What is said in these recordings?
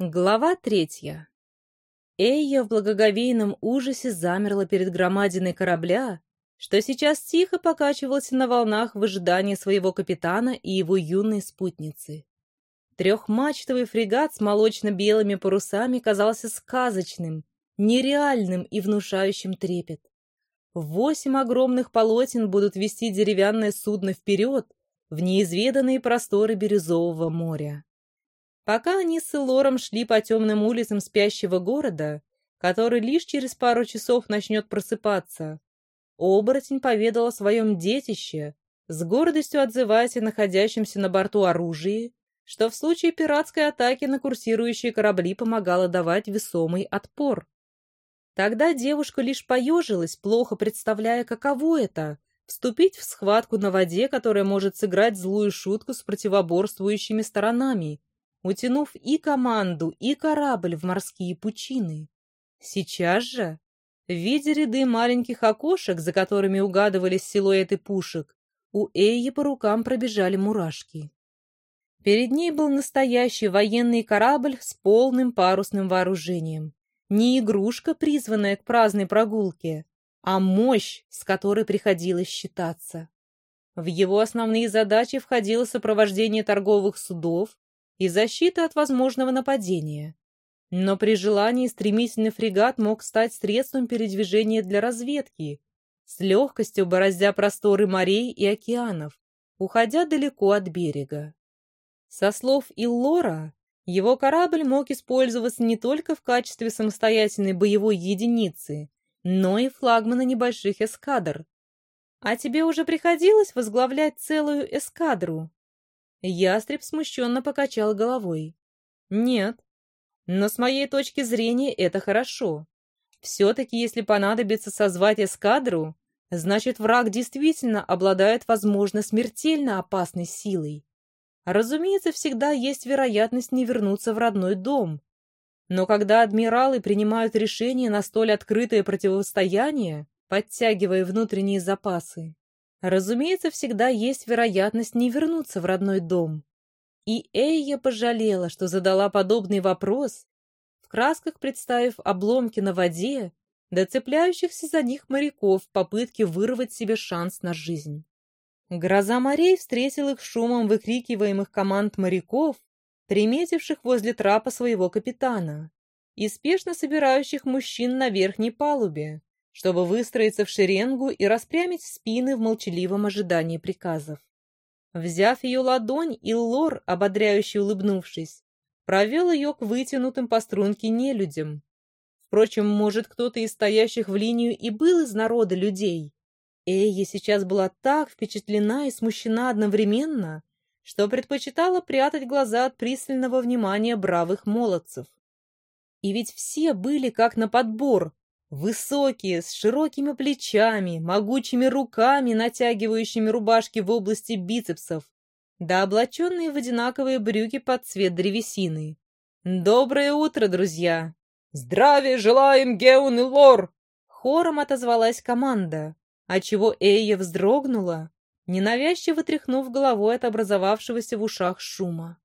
Глава третья. Эйя в благоговейном ужасе замерла перед громадиной корабля, что сейчас тихо покачивался на волнах в ожидании своего капитана и его юной спутницы. Трехмачтовый фрегат с молочно-белыми парусами казался сказочным, нереальным и внушающим трепет. Восемь огромных полотен будут вести деревянное судно вперед в неизведанные просторы Бирюзового моря. Пока они с Элором шли по темным улицам спящего города, который лишь через пару часов начнет просыпаться, оборотень поведал о своем детище, с гордостью отзываясь о находящемся на борту оружии, что в случае пиратской атаки на курсирующие корабли помогало давать весомый отпор. Тогда девушка лишь поежилась, плохо представляя, каково это — вступить в схватку на воде, которая может сыграть злую шутку с противоборствующими сторонами — утянув и команду, и корабль в морские пучины. Сейчас же, в виде ряды маленьких окошек, за которыми угадывались силуэты пушек, у Эйи по рукам пробежали мурашки. Перед ней был настоящий военный корабль с полным парусным вооружением. Не игрушка, призванная к праздной прогулке, а мощь, с которой приходилось считаться. В его основные задачи входило сопровождение торговых судов, и защита от возможного нападения. Но при желании стремительный фрегат мог стать средством передвижения для разведки, с легкостью бороздя просторы морей и океанов, уходя далеко от берега. Со слов Иллора, его корабль мог использоваться не только в качестве самостоятельной боевой единицы, но и флагмана небольших эскадр. А тебе уже приходилось возглавлять целую эскадру? Ястреб смущенно покачал головой. «Нет. Но с моей точки зрения это хорошо. Все-таки, если понадобится созвать эскадру, значит, враг действительно обладает, возможно, смертельно опасной силой. Разумеется, всегда есть вероятность не вернуться в родной дом. Но когда адмиралы принимают решение на столь открытое противостояние, подтягивая внутренние запасы, Разумеется, всегда есть вероятность не вернуться в родной дом. И Эйя пожалела, что задала подобный вопрос, в красках представив обломки на воде, да цепляющихся за них моряков в попытке вырвать себе шанс на жизнь. Гроза морей встретил их шумом выкрикиваемых команд моряков, приметивших возле трапа своего капитана, и спешно собирающих мужчин на верхней палубе, чтобы выстроиться в шеренгу и распрямить спины в молчаливом ожидании приказов. Взяв ее ладонь, Иллор, ободряюще улыбнувшись, провел ее к вытянутым по струнке нелюдям. Впрочем, может, кто-то из стоящих в линию и был из народа людей. Эйя сейчас была так впечатлена и смущена одновременно, что предпочитала прятать глаза от пристального внимания бравых молодцев. И ведь все были как на подбор, Высокие, с широкими плечами, могучими руками, натягивающими рубашки в области бицепсов, да облаченные в одинаковые брюки под цвет древесины. «Доброе утро, друзья!» «Здравия желаем, Геун и Лор!» Хором отозвалась команда, отчего Эйя вздрогнула, ненавязчиво тряхнув головой от образовавшегося в ушах шума.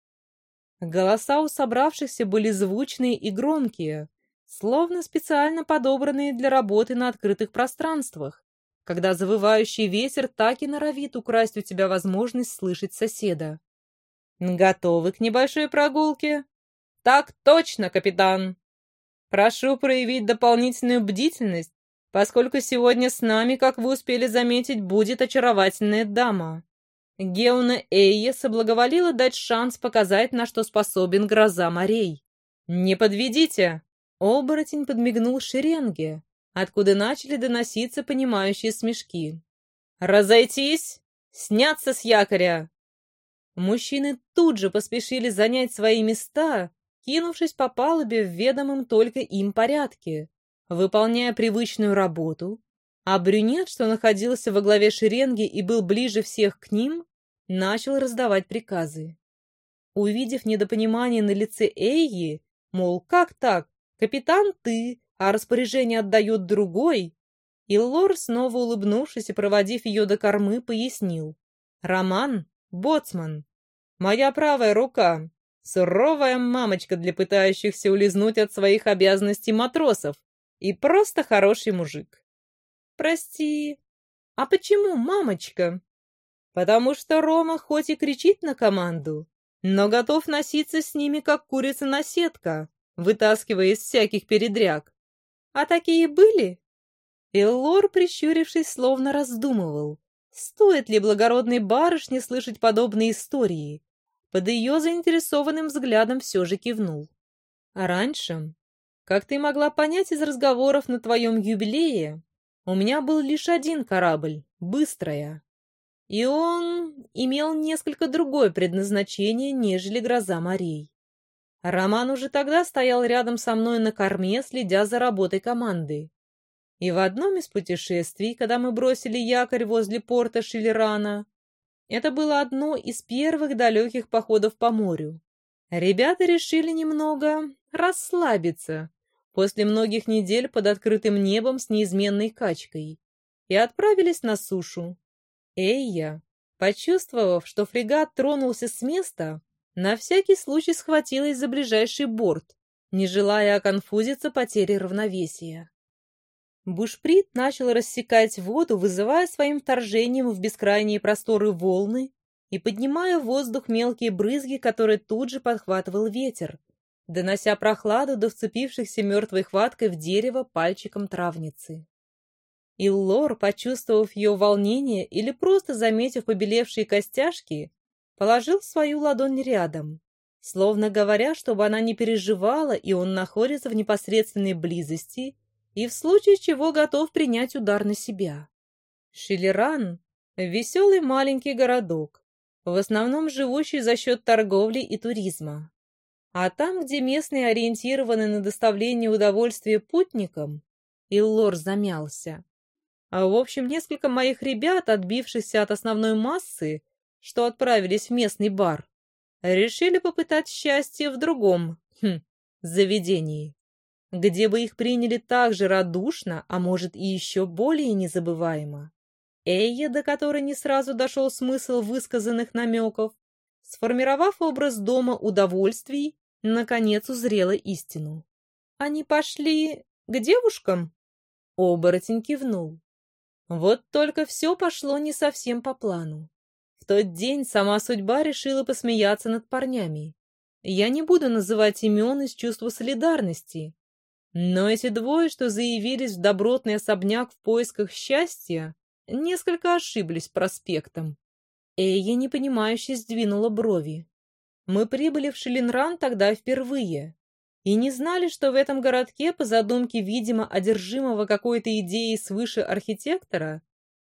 Голоса у собравшихся были звучные и громкие, словно специально подобранные для работы на открытых пространствах, когда завывающий ветер так и норовит украсть у тебя возможность слышать соседа. «Готовы к небольшой прогулке?» «Так точно, капитан!» «Прошу проявить дополнительную бдительность, поскольку сегодня с нами, как вы успели заметить, будет очаровательная дама». Геуна Эйя соблаговолила дать шанс показать, на что способен гроза морей. «Не подведите!» Оборотень подмигнул шеренге, откуда начали доноситься понимающие смешки. «Разойтись! Сняться с якоря!» Мужчины тут же поспешили занять свои места, кинувшись по палубе в ведомом только им порядке, выполняя привычную работу, а брюнет, что находился во главе шеренги и был ближе всех к ним, начал раздавать приказы. Увидев недопонимание на лице Эйи, мол, как так, Капитан ты, а распоряжение отдает другой. И Лор, снова улыбнувшись и проводив ее до кормы, пояснил. Роман — боцман. Моя правая рука. Суровая мамочка для пытающихся улизнуть от своих обязанностей матросов. И просто хороший мужик. Прости. А почему мамочка? Потому что Рома хоть и кричит на команду, но готов носиться с ними, как курица на сетка, вытаскивая из всяких передряг. А такие были? Эллор, прищурившись, словно раздумывал, стоит ли благородной барышне слышать подобные истории. Под ее заинтересованным взглядом все же кивнул. А раньше, как ты могла понять из разговоров на твоем юбилее, у меня был лишь один корабль — «Быстрая». И он имел несколько другое предназначение, нежели гроза морей. Роман уже тогда стоял рядом со мной на корме, следя за работой команды. И в одном из путешествий, когда мы бросили якорь возле порта Шиллерана, это было одно из первых далеких походов по морю. Ребята решили немного расслабиться после многих недель под открытым небом с неизменной качкой и отправились на сушу. Эйя, почувствовав, что фрегат тронулся с места, на всякий случай схватилась за ближайший борт, не желая оконфузиться потерей равновесия. Бушприт начал рассекать воду, вызывая своим вторжением в бескрайние просторы волны и поднимая в воздух мелкие брызги, которые тут же подхватывал ветер, донося прохладу до вцепившихся мертвой хваткой в дерево пальчиком травницы. И Лор, почувствовав ее волнение или просто заметив побелевшие костяшки, положил свою ладонь рядом, словно говоря, чтобы она не переживала, и он находится в непосредственной близости и в случае чего готов принять удар на себя. Шиллеран — веселый маленький городок, в основном живущий за счет торговли и туризма. А там, где местные ориентированы на доставление удовольствия путникам, Иллор замялся. А в общем, несколько моих ребят, отбившихся от основной массы, что отправились в местный бар, решили попытать счастье в другом, хм, заведении, где бы их приняли так же радушно, а может и еще более незабываемо. Эйя, до которой не сразу дошел смысл высказанных намеков, сформировав образ дома удовольствий, наконец узрела истину. «Они пошли к девушкам?» Оборотень кивнул. Вот только все пошло не совсем по плану. Тот день сама судьба решила посмеяться над парнями. Я не буду называть имен из чувства солидарности, но эти двое, что заявились в добротный особняк в поисках счастья, несколько ошиблись проспектом. Эйя непонимающе сдвинула брови. Мы прибыли в Шелинран тогда впервые и не знали, что в этом городке, по задумке, видимо, одержимого какой-то идеей свыше архитектора,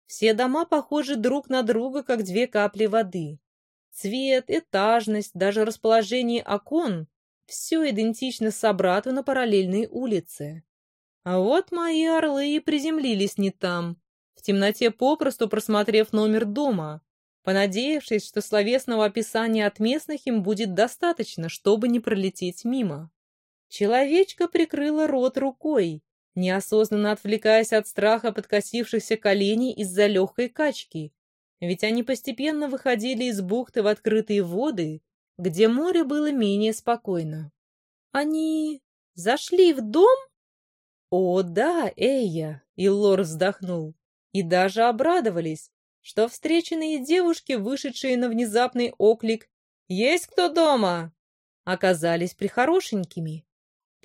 все дома похожи друг на друга, как две капли воды. Цвет, этажность, даже расположение окон — все идентично собрату на параллельной улице. А вот мои орлы и приземлились не там, в темноте попросту просмотрев номер дома, понадеявшись, что словесного описания от местных им будет достаточно, чтобы не пролететь мимо. Человечка прикрыла рот рукой, неосознанно отвлекаясь от страха подкосившихся коленей из-за легкой качки, ведь они постепенно выходили из бухты в открытые воды, где море было менее спокойно. Они зашли в дом? О, да, Эйя, и Лор вздохнул, и даже обрадовались, что встреченные девушки, вышедшие на внезапный оклик «Есть кто дома?» оказались прихорошенькими.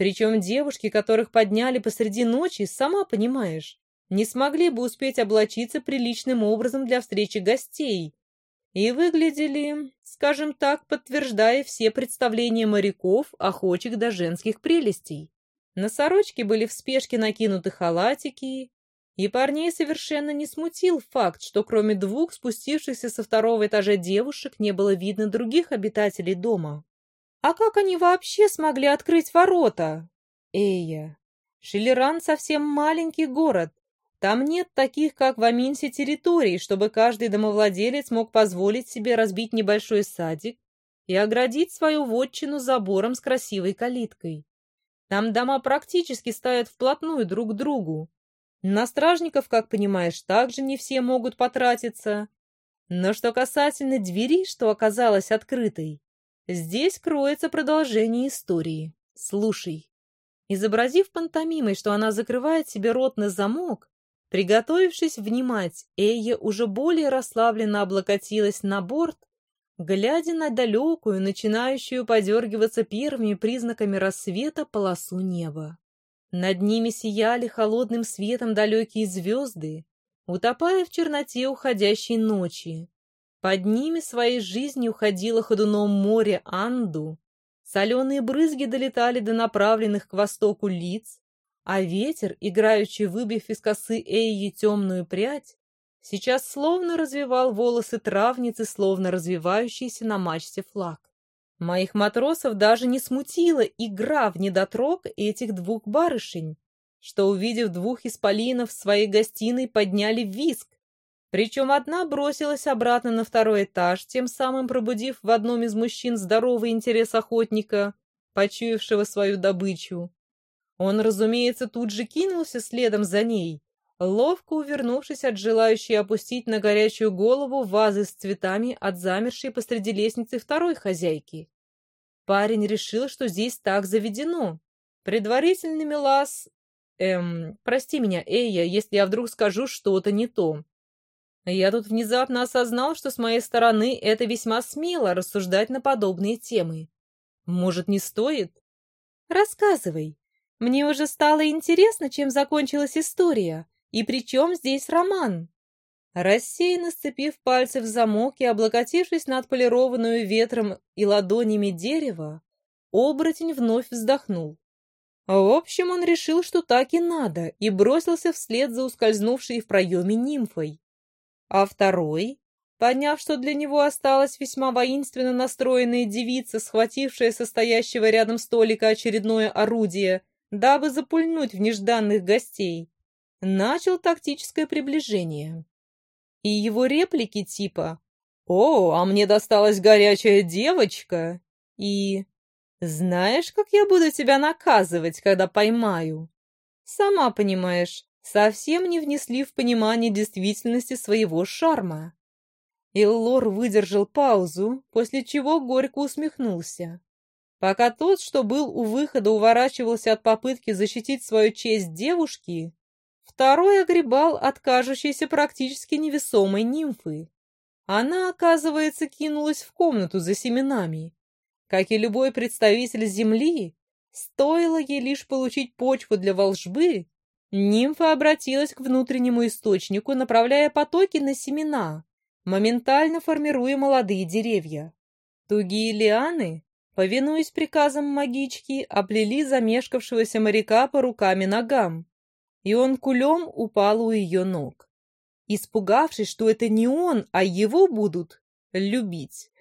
Причем девушки, которых подняли посреди ночи, сама понимаешь, не смогли бы успеть облачиться приличным образом для встречи гостей. И выглядели, скажем так, подтверждая все представления моряков, охочих до женских прелестей. На сорочке были в спешке накинуты халатики, и парней совершенно не смутил факт, что кроме двух спустившихся со второго этажа девушек не было видно других обитателей дома. А как они вообще смогли открыть ворота? Эя, Шелеран совсем маленький город. Там нет таких, как в Аминсе, территорий, чтобы каждый домовладелец мог позволить себе разбить небольшой садик и оградить свою вотчину забором с красивой калиткой. Там дома практически стоят вплотную друг к другу. На стражников, как понимаешь, также не все могут потратиться. Но что касательно двери, что оказалась открытой, Здесь кроется продолжение истории. Слушай. Изобразив пантомимой, что она закрывает себе рот на замок, приготовившись внимать, Эйя уже более расслабленно облокотилась на борт, глядя на далекую, начинающую подергиваться первыми признаками рассвета полосу неба. Над ними сияли холодным светом далекие звезды, утопая в черноте уходящей ночи. Под ними своей жизнью ходило ходуном море Анду, соленые брызги долетали до направленных к востоку лиц, а ветер, играющий выбив из косы Эйи темную прядь, сейчас словно развивал волосы травницы, словно развивающийся на мачте флаг. Моих матросов даже не смутила игра в недотрог этих двух барышень, что, увидев двух исполинов в своей гостиной, подняли виск. Причем одна бросилась обратно на второй этаж, тем самым пробудив в одном из мужчин здоровый интерес охотника, почуявшего свою добычу. Он, разумеется, тут же кинулся следом за ней, ловко увернувшись от желающей опустить на горячую голову вазы с цветами от замершей посреди лестницы второй хозяйки. Парень решил, что здесь так заведено. Предварительными лаз... Эм, прости меня, Эйя, если я вдруг скажу что-то не то. Я тут внезапно осознал, что с моей стороны это весьма смело рассуждать на подобные темы. Может, не стоит? Рассказывай. Мне уже стало интересно, чем закончилась история. И при чем здесь роман? Рассеянно сцепив пальцы в замок и облокотившись на отполированную ветром и ладонями дерева, оборотень вновь вздохнул. В общем, он решил, что так и надо, и бросился вслед за ускользнувшей в проеме нимфой. А второй, поняв, что для него осталась весьма воинственно настроенная девица, схватившая состоящего рядом столика очередное орудие, дабы запульнуть в нежданных гостей, начал тактическое приближение. И его реплики типа «О, а мне досталась горячая девочка» и «Знаешь, как я буду тебя наказывать, когда поймаю?» Сама понимаешь, совсем не внесли в понимание действительности своего шарма. Иллор выдержал паузу, после чего горько усмехнулся. Пока тот, что был у выхода, уворачивался от попытки защитить свою честь девушки, Второй огребал от кажущейся практически невесомой нимфы. Она, оказывается, кинулась в комнату за семенами. Как и любой представитель Земли, стоило ей лишь получить почву для волжбы, нимфа обратилась к внутреннему источнику, направляя потоки на семена, моментально формируя молодые деревья. Тугие лианы, повинуясь приказам магички, оплели замешкавшегося моряка по рукам и ногам и он кулем упал у ее ног. Испугавшись, что это не он, а его будут любить,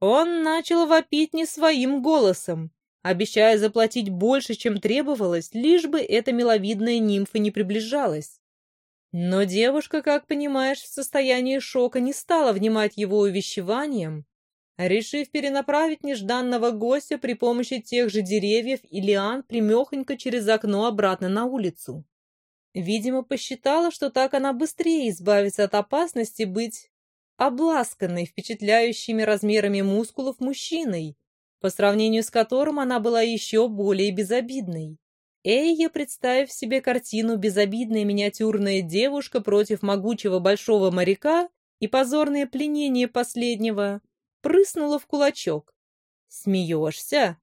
он начал вопить не своим голосом, обещая заплатить больше, чем требовалось, лишь бы эта миловидная нимфа не приближалась. Но девушка, как понимаешь, в состоянии шока не стала внимать его увещеваниям, решив перенаправить нежданного гостя при помощи тех же деревьев и лиан примехонько через окно обратно на улицу. Видимо, посчитала, что так она быстрее избавится от опасности быть обласканной впечатляющими размерами мускулов мужчиной, по сравнению с которым она была еще более безобидной. Эйя, представив себе картину «Безобидная миниатюрная девушка против могучего большого моряка» и позорное пленение последнего, прыснула в кулачок. «Смеешься?»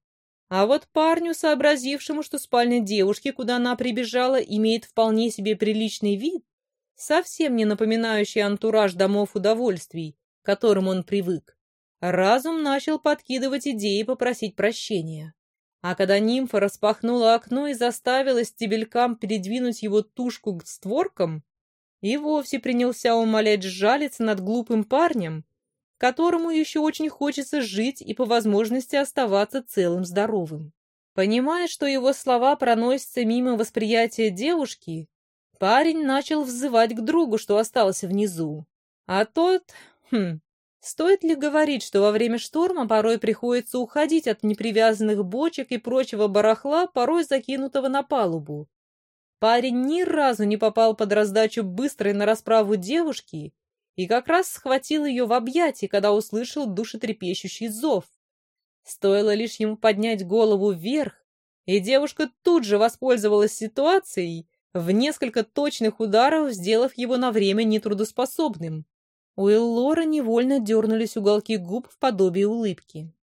А вот парню, сообразившему, что спальня девушки, куда она прибежала, имеет вполне себе приличный вид, совсем не напоминающий антураж домов удовольствий, к которым он привык, разум начал подкидывать идеи попросить прощения. А когда нимфа распахнула окно и заставила стебелькам передвинуть его тушку к створкам, и вовсе принялся умолять сжалиться над глупым парнем, которому еще очень хочется жить и по возможности оставаться целым-здоровым. Понимая, что его слова проносятся мимо восприятия девушки, парень начал взывать к другу, что остался внизу. А тот... Хм... Стоит ли говорить, что во время шторма порой приходится уходить от непривязанных бочек и прочего барахла, порой закинутого на палубу? Парень ни разу не попал под раздачу быстрой на расправу девушки и как раз схватил ее в объятия, когда услышал душетрепещущий зов. Стоило лишь ему поднять голову вверх, и девушка тут же воспользовалась ситуацией, в несколько точных ударов сделав его на время нетрудоспособным. У Эллора невольно дернулись уголки губ в подобии улыбки.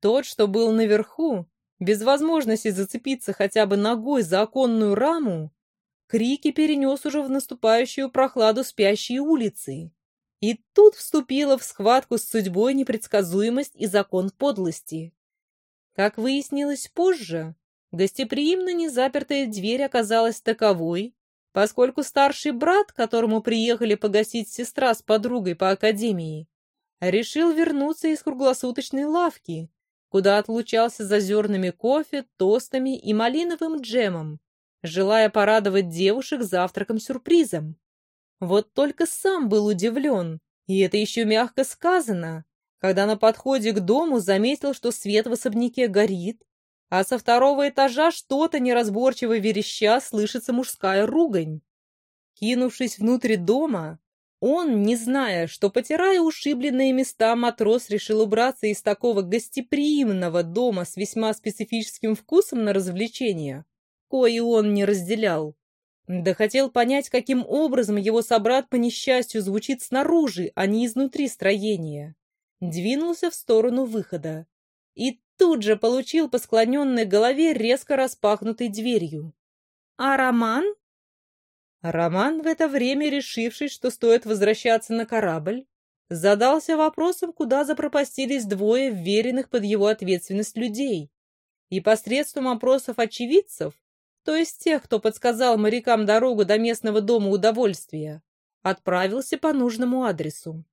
Тот, что был наверху, без возможности зацепиться хотя бы ногой за оконную раму, крики перенес уже в наступающую прохладу спящей улицы. И тут вступила в схватку с судьбой непредсказуемость и закон подлости. Как выяснилось позже, гостеприимно незапертая дверь оказалась таковой, поскольку старший брат, которому приехали погасить сестра с подругой по академии, решил вернуться из круглосуточной лавки, куда отлучался за зернами кофе, тостами и малиновым джемом, желая порадовать девушек завтраком-сюрпризом. Вот только сам был удивлен, и это еще мягко сказано, когда на подходе к дому заметил, что свет в особняке горит, а со второго этажа что-то неразборчиво вереща слышится мужская ругань. Кинувшись внутрь дома, он, не зная, что, потирая ушибленные места, матрос решил убраться из такого гостеприимного дома с весьма специфическим вкусом на развлечения, кое он не разделял, да хотел понять, каким образом его собрат по несчастью звучит снаружи, а не изнутри строения. Двинулся в сторону выхода. И тут же получил по склоненной голове резко распахнутой дверью. «А Роман?» Роман, в это время решивший, что стоит возвращаться на корабль, задался вопросом, куда запропастились двое вверенных под его ответственность людей. И посредством опросов очевидцев то есть тех, кто подсказал морякам дорогу до местного дома удовольствия, отправился по нужному адресу.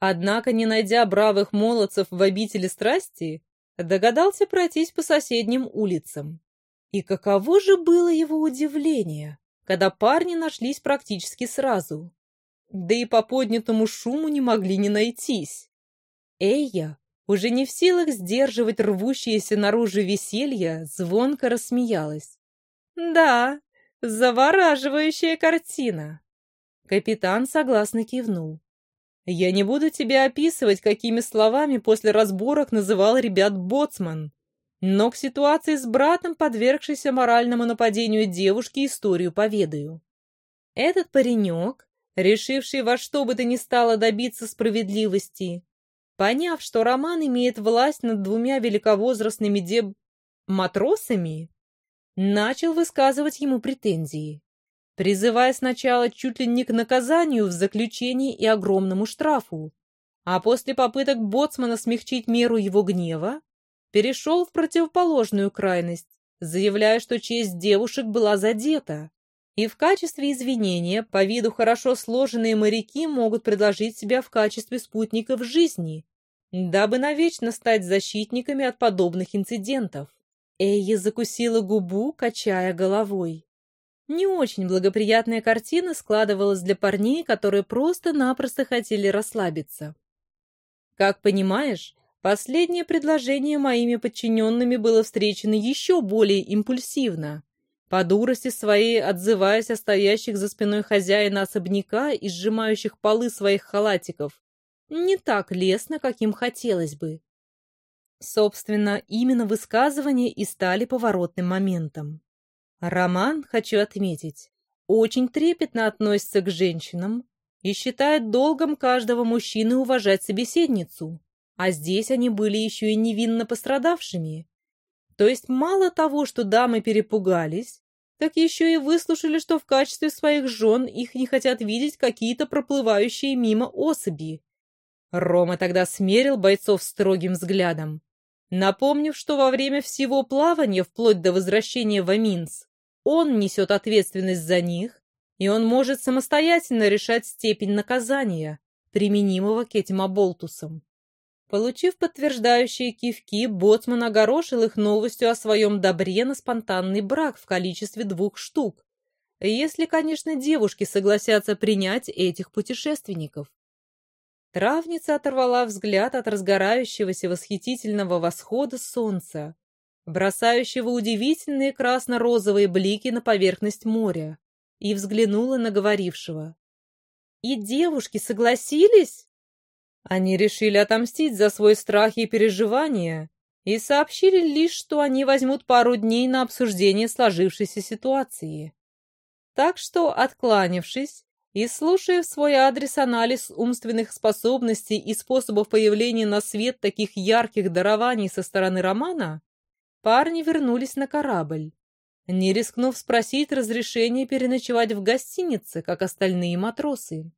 Однако, не найдя бравых молодцев в обители страсти, догадался пройтись по соседним улицам. И каково же было его удивление, когда парни нашлись практически сразу. Да и по поднятому шуму не могли не найтись. Эйя, уже не в силах сдерживать рвущееся наружу веселье, звонко рассмеялась. «Да, завораживающая картина!» Капитан согласно кивнул. «Я не буду тебе описывать, какими словами после разборок называл ребят боцман, но к ситуации с братом, подвергшейся моральному нападению девушки, историю поведаю. Этот паренек, решивший во что бы то ни стало добиться справедливости, поняв, что Роман имеет власть над двумя великовозрастными деб... матросами, начал высказывать ему претензии, призывая сначала чуть ли не к наказанию в заключении и огромному штрафу, а после попыток боцмана смягчить меру его гнева, перешел в противоположную крайность, заявляя, что честь девушек была задета, и в качестве извинения по виду хорошо сложенные моряки могут предложить себя в качестве спутников жизни, дабы навечно стать защитниками от подобных инцидентов. Эйя закусила губу, качая головой. Не очень благоприятная картина складывалась для парней, которые просто-напросто хотели расслабиться. Как понимаешь, последнее предложение моими подчиненными было встречено еще более импульсивно, по дурости своей отзываясь о стоящих за спиной хозяина особняка и сжимающих полы своих халатиков, не так лестно, каким хотелось бы. Собственно, именно высказывания и стали поворотным моментом. Роман, хочу отметить, очень трепетно относится к женщинам и считает долгом каждого мужчины уважать собеседницу, а здесь они были еще и невинно пострадавшими. То есть мало того, что дамы перепугались, так еще и выслушали, что в качестве своих жен их не хотят видеть какие-то проплывающие мимо особи. Рома тогда смерил бойцов строгим взглядом напомнив, что во время всего плавания, вплоть до возвращения в Аминс, он несет ответственность за них, и он может самостоятельно решать степень наказания, применимого к этим оболтусам. Получив подтверждающие кивки, Боцман огорошил их новостью о своем добре на спонтанный брак в количестве двух штук, если, конечно, девушки согласятся принять этих путешественников. Травница оторвала взгляд от разгорающегося восхитительного восхода солнца, бросающего удивительные красно-розовые блики на поверхность моря, и взглянула на говорившего. «И девушки согласились?» Они решили отомстить за свой страх и переживания и сообщили лишь, что они возьмут пару дней на обсуждение сложившейся ситуации. Так что, откланившись и слушая в свой адрес анализ умственных способностей и способов появления на свет таких ярких дарований со стороны Романа, парни вернулись на корабль, не рискнув спросить разрешения переночевать в гостинице, как остальные матросы.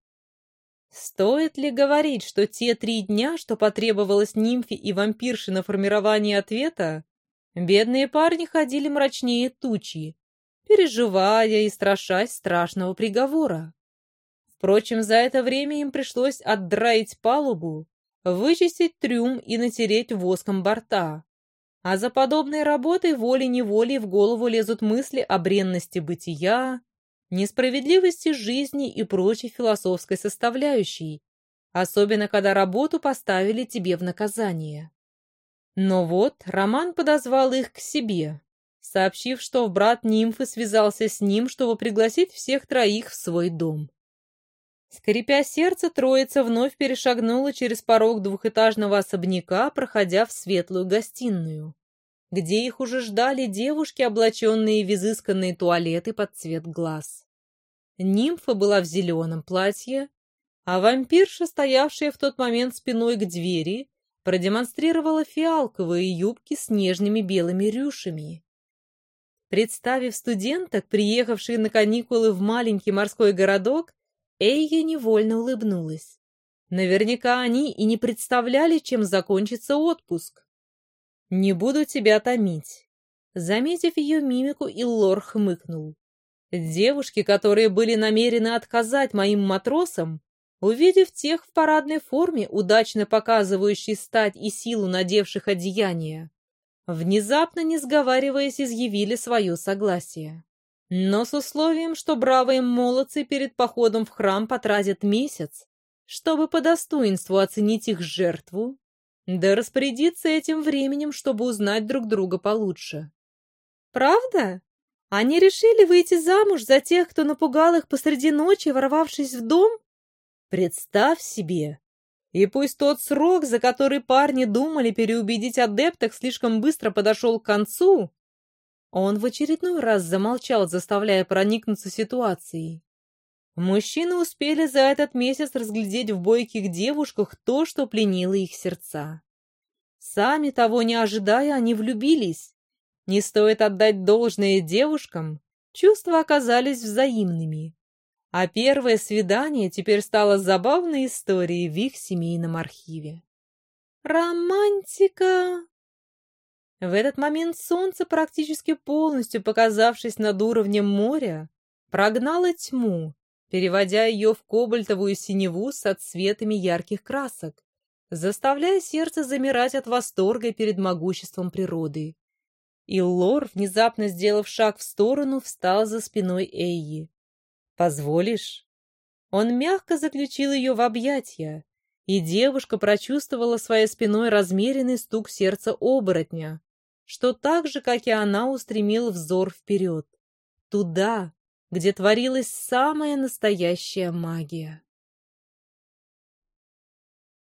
Стоит ли говорить, что те три дня, что потребовалось нимфе и вампирше на формирование ответа, бедные парни ходили мрачнее тучи, переживая и страшась страшного приговора. Впрочем, за это время им пришлось отдраить палубу, вычистить трюм и натереть воском борта. А за подобной работой волей-неволей в голову лезут мысли о бренности бытия, несправедливости жизни и прочей философской составляющей, особенно когда работу поставили тебе в наказание. Но вот Роман подозвал их к себе, сообщив, что брат нимфы связался с ним, чтобы пригласить всех троих в свой дом. Скрипя сердце, троица вновь перешагнула через порог двухэтажного особняка, проходя в светлую гостиную, где их уже ждали девушки, облаченные в изысканные туалеты под цвет глаз. Нимфа была в зеленом платье, а вампирша, стоявшая в тот момент спиной к двери, продемонстрировала фиалковые юбки с нежными белыми рюшами. Представив студенток, приехавших на каникулы в маленький морской городок, Эйя невольно улыбнулась. Наверняка они и не представляли, чем закончится отпуск. «Не буду тебя томить». Заметив ее мимику, Иллор хмыкнул. Девушки, которые были намерены отказать моим матросам, увидев тех в парадной форме, удачно показывающей стать и силу надевших одеяния, внезапно, не сговариваясь, изъявили свое согласие но с условием, что бравые молодцы перед походом в храм потратят месяц, чтобы по достоинству оценить их жертву, да распорядиться этим временем, чтобы узнать друг друга получше. «Правда? Они решили выйти замуж за тех, кто напугал их посреди ночи, ворвавшись в дом? Представь себе! И пусть тот срок, за который парни думали переубедить адепток, слишком быстро подошел к концу, он в очередной раз замолчал, заставляя проникнуться ситуацией. Мужчины успели за этот месяц разглядеть в бойких девушках то, что пленило их сердца. Сами того не ожидая, они влюбились. Не стоит отдать должное девушкам, чувства оказались взаимными. А первое свидание теперь стало забавной историей в их семейном архиве. «Романтика!» В этот момент солнце, практически полностью показавшись над уровнем моря, прогнало тьму, переводя ее в кобальтовую синеву с отцветами ярких красок, заставляя сердце замирать от восторга перед могуществом природы. И Лор, внезапно сделав шаг в сторону, встал за спиной Эйи. «Позволишь?» Он мягко заключил ее в объятия, и девушка прочувствовала своей спиной размеренный стук сердца оборотня, что так же, как и она, устремил взор вперед, туда, где творилась самая настоящая магия.